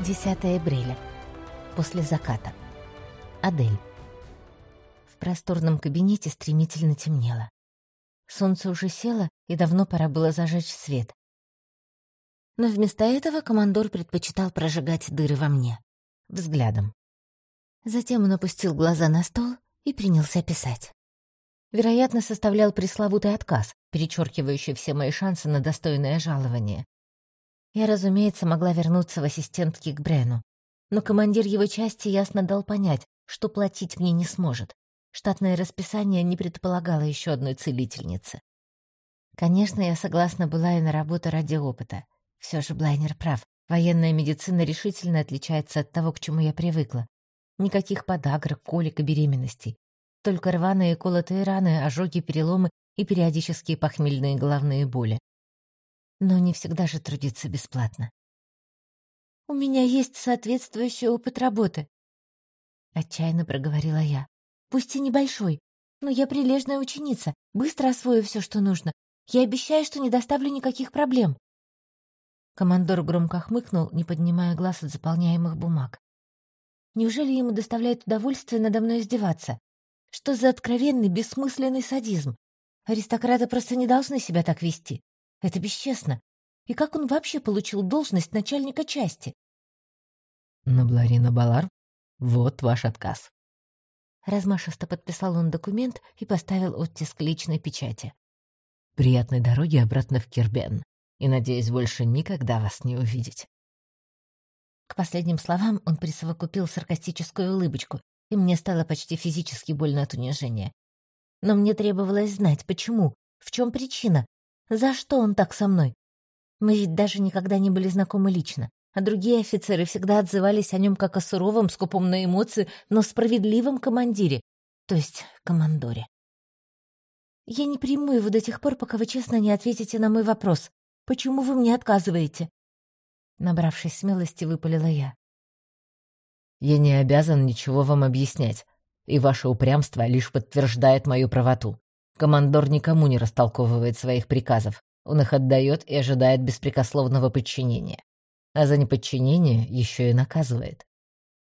10 апреля. После заката. Адель. В просторном кабинете стремительно темнело. Солнце уже село, и давно пора было зажечь свет. Но вместо этого командор предпочитал прожигать дыры во мне. Взглядом. Затем он опустил глаза на стол и принялся писать. Вероятно, составлял пресловутый отказ, перечеркивающий все мои шансы на достойное жалование. Я, разумеется, могла вернуться в ассистентки к Брену, но командир его части ясно дал понять, что платить мне не сможет. Штатное расписание не предполагало еще одной целительницы. Конечно, я согласна была и на работу ради опыта. Все же Блайнер прав. Военная медицина решительно отличается от того, к чему я привыкла. Никаких подагр, колик и беременностей. Только рваные колотые раны, ожоги, переломы и периодические похмельные головные боли но не всегда же трудиться бесплатно. «У меня есть соответствующий опыт работы», — отчаянно проговорила я. «Пусть и небольшой, но я прилежная ученица, быстро освою все, что нужно. Я обещаю, что не доставлю никаких проблем». Командор громко хмыкнул, не поднимая глаз от заполняемых бумаг. Неужели ему доставляет удовольствие надо мной издеваться? Что за откровенный, бессмысленный садизм? Аристократы просто не должны себя так вести. Это бесчестно. И как он вообще получил должность начальника части? Набларина Балар, вот ваш отказ. Размашисто подписал он документ и поставил оттиск личной печати. Приятной дороги обратно в Кирбен. И, надеюсь, больше никогда вас не увидеть. К последним словам он присовокупил саркастическую улыбочку, и мне стало почти физически больно от унижения. Но мне требовалось знать, почему, в чем причина, за что он так со мной? Мы ведь даже никогда не были знакомы лично, а другие офицеры всегда отзывались о нем как о суровом, скупом на эмоции, но справедливом командире, то есть командоре. Я не приму его до тех пор, пока вы честно не ответите на мой вопрос. Почему вы мне отказываете? Набравшись смелости, выпалила я. Я не обязан ничего вам объяснять, и ваше упрямство лишь подтверждает мою правоту. Командор никому не растолковывает своих приказов. Он их отдает и ожидает беспрекословного подчинения. А за неподчинение еще и наказывает.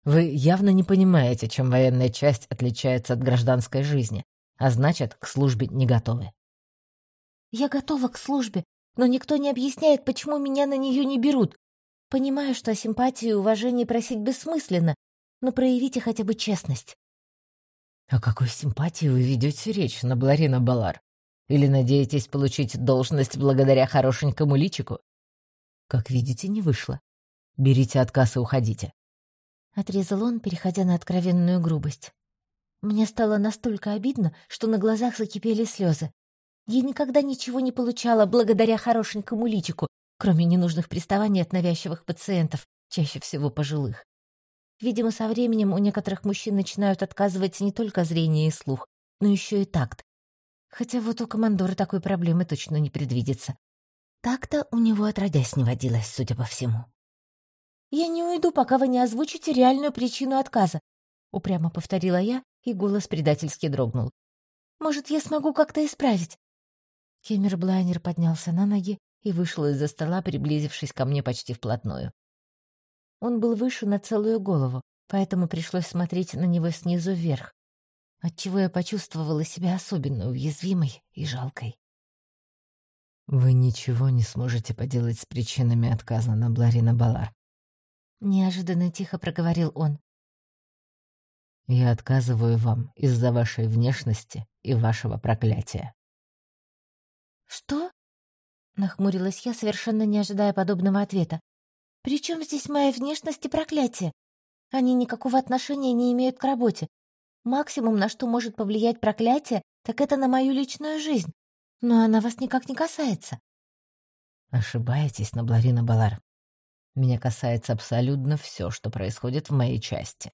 Вы явно не понимаете, чем военная часть отличается от гражданской жизни, а значит, к службе не готовы. Я готова к службе, но никто не объясняет, почему меня на нее не берут. Понимаю, что о симпатии и уважении просить бессмысленно, но проявите хотя бы честность. О какой симпатии вы ведете речь, Набларина Балар? Или надеетесь получить должность благодаря хорошенькому личику? Как видите, не вышло. Берите отказ и уходите. Отрезал он, переходя на откровенную грубость. Мне стало настолько обидно, что на глазах закипели слезы. Я никогда ничего не получала благодаря хорошенькому личику, кроме ненужных приставаний от навязчивых пациентов, чаще всего пожилых. Видимо, со временем у некоторых мужчин начинают отказывать не только зрение и слух, но еще и такт. Хотя вот у командора такой проблемы точно не предвидится. Так-то у него отродясь не водилось, судя по всему. «Я не уйду, пока вы не озвучите реальную причину отказа», — упрямо повторила я, и голос предательски дрогнул. «Может, я смогу как-то исправить?» Кемер Блайнер поднялся на ноги и вышел из-за стола, приблизившись ко мне почти вплотную. Он был выше на целую голову, поэтому пришлось смотреть на него снизу вверх, отчего я почувствовала себя особенно уязвимой и жалкой. «Вы ничего не сможете поделать с причинами отказа на Бларина Балар», — неожиданно тихо проговорил он. «Я отказываю вам из-за вашей внешности и вашего проклятия». «Что?» — нахмурилась я, совершенно не ожидая подобного ответа. «При чем здесь моя внешность и проклятие? Они никакого отношения не имеют к работе. Максимум, на что может повлиять проклятие, так это на мою личную жизнь. Но она вас никак не касается». «Ошибаетесь, Набларина Балар. Меня касается абсолютно все, что происходит в моей части».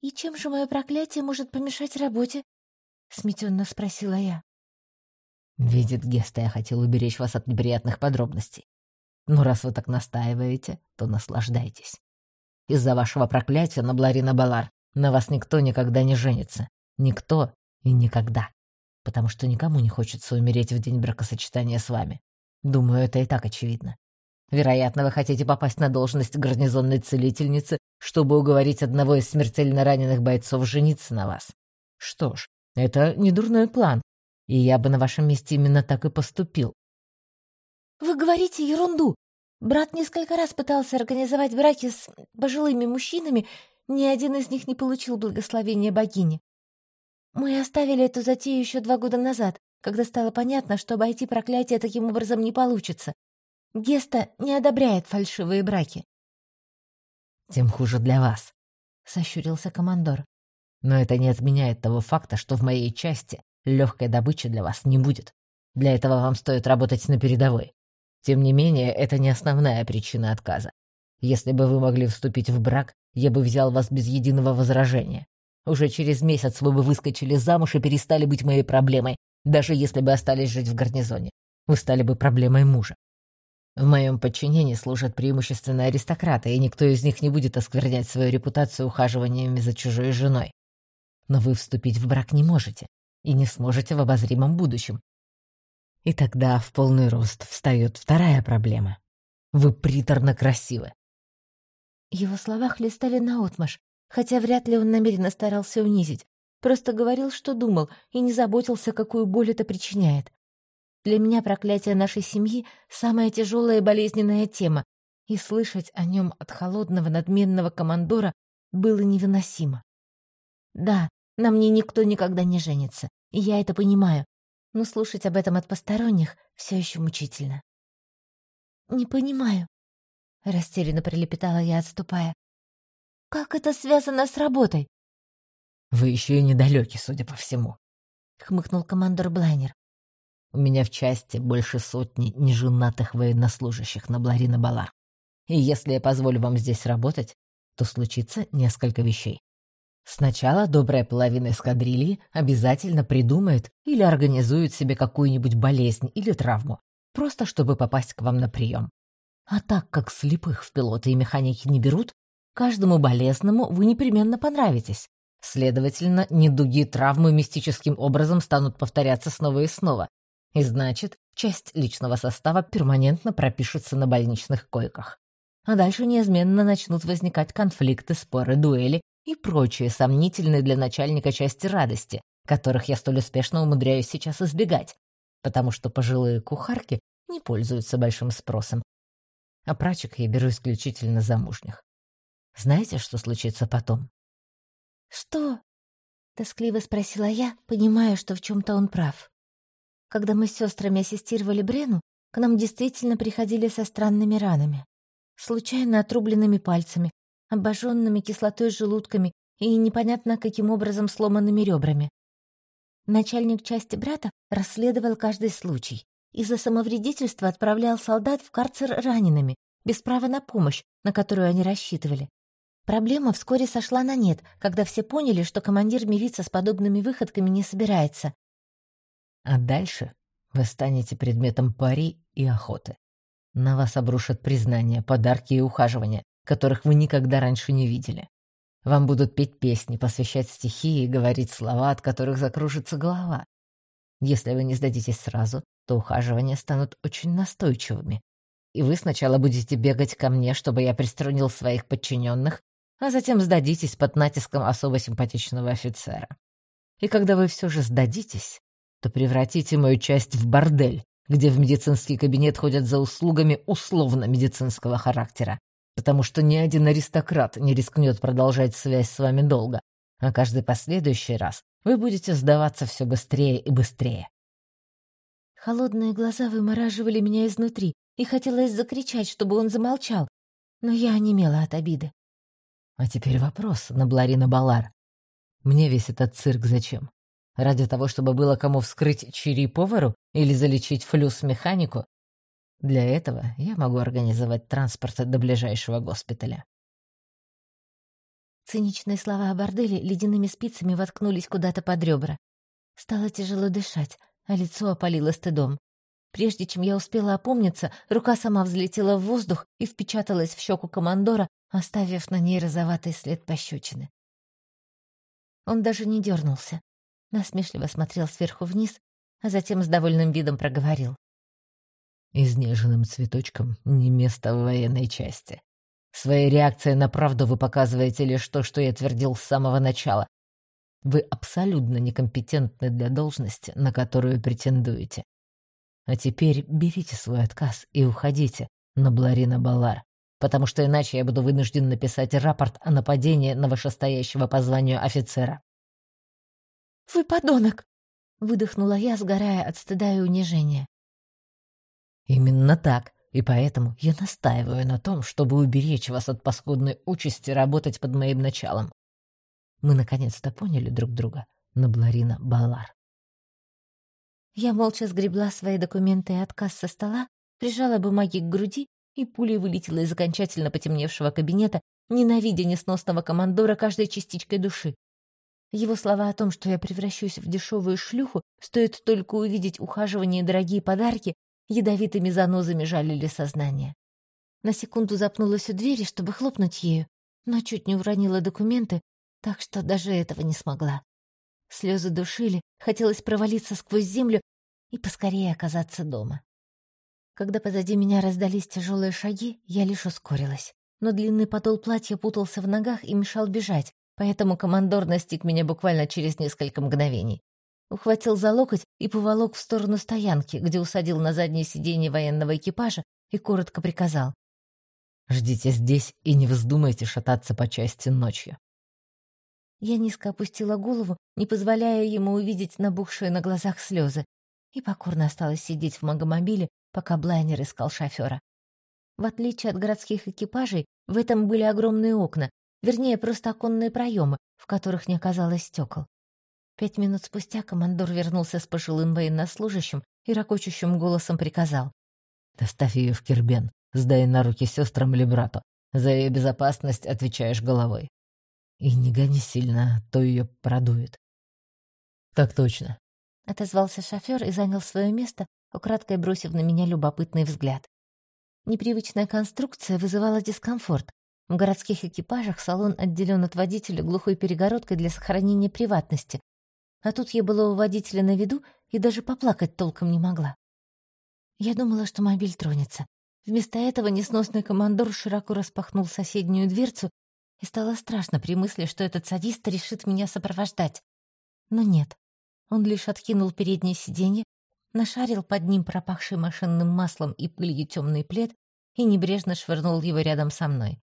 «И чем же мое проклятие может помешать работе?» — сметенно спросила я. «Видит Геста, я хотел уберечь вас от неприятных подробностей. Но раз вы так настаиваете, то наслаждайтесь. Из-за вашего проклятия на Бларина Балар на вас никто никогда не женится. Никто и никогда. Потому что никому не хочется умереть в день бракосочетания с вами. Думаю, это и так очевидно. Вероятно, вы хотите попасть на должность гарнизонной целительницы, чтобы уговорить одного из смертельно раненых бойцов жениться на вас. Что ж, это не дурной план, и я бы на вашем месте именно так и поступил. Вы говорите ерунду. Брат несколько раз пытался организовать браки с пожилыми мужчинами, ни один из них не получил благословения богини. Мы оставили эту затею еще два года назад, когда стало понятно, что обойти проклятие таким образом не получится. Геста не одобряет фальшивые браки. «Тем хуже для вас», — сощурился командор. «Но это не отменяет того факта, что в моей части легкой добычи для вас не будет. Для этого вам стоит работать на передовой. Тем не менее, это не основная причина отказа. Если бы вы могли вступить в брак, я бы взял вас без единого возражения. Уже через месяц вы бы выскочили замуж и перестали быть моей проблемой, даже если бы остались жить в гарнизоне. Вы стали бы проблемой мужа. В моем подчинении служат преимущественно аристократы, и никто из них не будет осквернять свою репутацию ухаживаниями за чужой женой. Но вы вступить в брак не можете и не сможете в обозримом будущем, и тогда в полный рост встает вторая проблема. Вы приторно красивы. Его слова хлестали наотмашь, хотя вряд ли он намеренно старался унизить. Просто говорил, что думал, и не заботился, какую боль это причиняет. Для меня проклятие нашей семьи — самая тяжелая и болезненная тема, и слышать о нем от холодного надменного командора было невыносимо. Да, на мне никто никогда не женится, и я это понимаю, но слушать об этом от посторонних все еще мучительно. «Не понимаю», — растерянно прилепетала я, отступая. «Как это связано с работой?» «Вы еще и недалеки, судя по всему», — хмыкнул командор Блайнер. «У меня в части больше сотни неженатых военнослужащих на Бларина Бала. И если я позволю вам здесь работать, то случится несколько вещей. Сначала добрая половина эскадрильи обязательно придумает или организует себе какую-нибудь болезнь или травму, просто чтобы попасть к вам на прием. А так как слепых в пилоты и механики не берут, каждому болезному вы непременно понравитесь. Следовательно, недуги и травмы мистическим образом станут повторяться снова и снова. И значит, часть личного состава перманентно пропишется на больничных койках. А дальше неизменно начнут возникать конфликты, споры, дуэли и прочие сомнительные для начальника части радости, которых я столь успешно умудряюсь сейчас избегать, потому что пожилые кухарки не пользуются большим спросом. А прачек я беру исключительно замужних. Знаете, что случится потом? «Что?» — тоскливо спросила я, понимая, что в чем-то он прав. Когда мы с сестрами ассистировали Брену, к нам действительно приходили со странными ранами. Случайно отрубленными пальцами, обожженными кислотой желудками и непонятно каким образом сломанными ребрами. Начальник части брата расследовал каждый случай и за самовредительство отправлял солдат в карцер ранеными, без права на помощь, на которую они рассчитывали. Проблема вскоре сошла на нет, когда все поняли, что командир мириться с подобными выходками не собирается. А дальше вы станете предметом пари и охоты. На вас обрушат признания, подарки и ухаживания, которых вы никогда раньше не видели. Вам будут петь песни, посвящать стихи и говорить слова, от которых закружится голова. Если вы не сдадитесь сразу, то ухаживания станут очень настойчивыми. И вы сначала будете бегать ко мне, чтобы я приструнил своих подчиненных, а затем сдадитесь под натиском особо симпатичного офицера. И когда вы все же сдадитесь, то превратите мою часть в бордель, где в медицинский кабинет ходят за услугами условно-медицинского характера, потому что ни один аристократ не рискнет продолжать связь с вами долго, а каждый последующий раз вы будете сдаваться все быстрее и быстрее. Холодные глаза вымораживали меня изнутри, и хотелось закричать, чтобы он замолчал, но я онемела от обиды. А теперь вопрос на Бларина Балар. Мне весь этот цирк зачем? Ради того, чтобы было кому вскрыть чири повару или залечить флюс механику? Для этого я могу организовать транспорт до ближайшего госпиталя. Циничные слова о борделе ледяными спицами воткнулись куда-то под ребра. Стало тяжело дышать, а лицо опалило стыдом. Прежде чем я успела опомниться, рука сама взлетела в воздух и впечаталась в щеку командора, оставив на ней розоватый след пощечины. Он даже не дернулся, насмешливо смотрел сверху вниз, а затем с довольным видом проговорил. Изнеженным цветочком не место в военной части. Своей реакцией на правду вы показываете лишь то, что я твердил с самого начала. Вы абсолютно некомпетентны для должности, на которую претендуете. А теперь берите свой отказ и уходите на Бларина Балар, потому что иначе я буду вынужден написать рапорт о нападении на вышестоящего по званию офицера. «Вы подонок!» — выдохнула я, сгорая от стыда и унижения. «Именно так, и поэтому я настаиваю на том, чтобы уберечь вас от паскудной участи работать под моим началом. Мы наконец-то поняли друг друга, Набларина Балар». Я молча сгребла свои документы и отказ со стола, прижала бумаги к груди и пулей вылетела из окончательно потемневшего кабинета, ненавидя несносного командора каждой частичкой души. Его слова о том, что я превращусь в дешевую шлюху, стоит только увидеть ухаживание и дорогие подарки, ядовитыми занозами жалили сознание. На секунду запнулась у двери, чтобы хлопнуть ею, но чуть не уронила документы, так что даже этого не смогла. Слезы душили, хотелось провалиться сквозь землю и поскорее оказаться дома. Когда позади меня раздались тяжелые шаги, я лишь ускорилась. Но длинный подол платья путался в ногах и мешал бежать, поэтому командор настиг меня буквально через несколько мгновений. Ухватил за локоть и поволок в сторону стоянки, где усадил на заднее сиденье военного экипажа и коротко приказал. «Ждите здесь и не вздумайте шататься по части ночью». Я низко опустила голову, не позволяя ему увидеть набухшие на глазах слезы, и покорно осталась сидеть в магомобиле, пока блайнер искал шофера. В отличие от городских экипажей, в этом были огромные окна, вернее, просто оконные проемы, в которых не оказалось стекол. Пять минут спустя командор вернулся с пожилым военнослужащим и ракочущим голосом приказал. «Доставь ее в Кирбен, сдай на руки сестрам или брату. За ее безопасность отвечаешь головой. И не гони сильно, а то ее продует». «Так точно», — отозвался шофер и занял свое место, украдкой бросив на меня любопытный взгляд. Непривычная конструкция вызывала дискомфорт. В городских экипажах салон отделен от водителя глухой перегородкой для сохранения приватности, а тут я была у водителя на виду и даже поплакать толком не могла. Я думала, что мобиль тронется. Вместо этого несносный командор широко распахнул соседнюю дверцу, и стало страшно при мысли, что этот садист решит меня сопровождать. Но нет. Он лишь откинул переднее сиденье, нашарил под ним пропахший машинным маслом и пылью темный плед и небрежно швырнул его рядом со мной.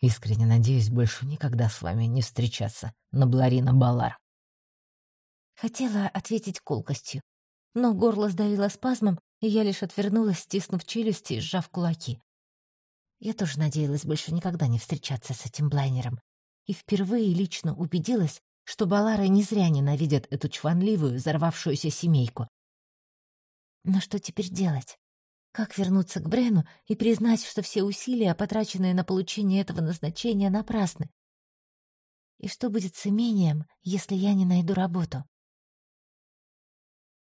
«Искренне надеюсь больше никогда с вами не встречаться, Набларина Балар». Хотела ответить колкостью, но горло сдавило спазмом, и я лишь отвернулась, стиснув челюсти и сжав кулаки. Я тоже надеялась больше никогда не встречаться с этим блайнером, и впервые лично убедилась, что Балары не зря ненавидят эту чванливую, взорвавшуюся семейку. Но что теперь делать? Как вернуться к Брену и признать, что все усилия, потраченные на получение этого назначения, напрасны? И что будет с имением, если я не найду работу?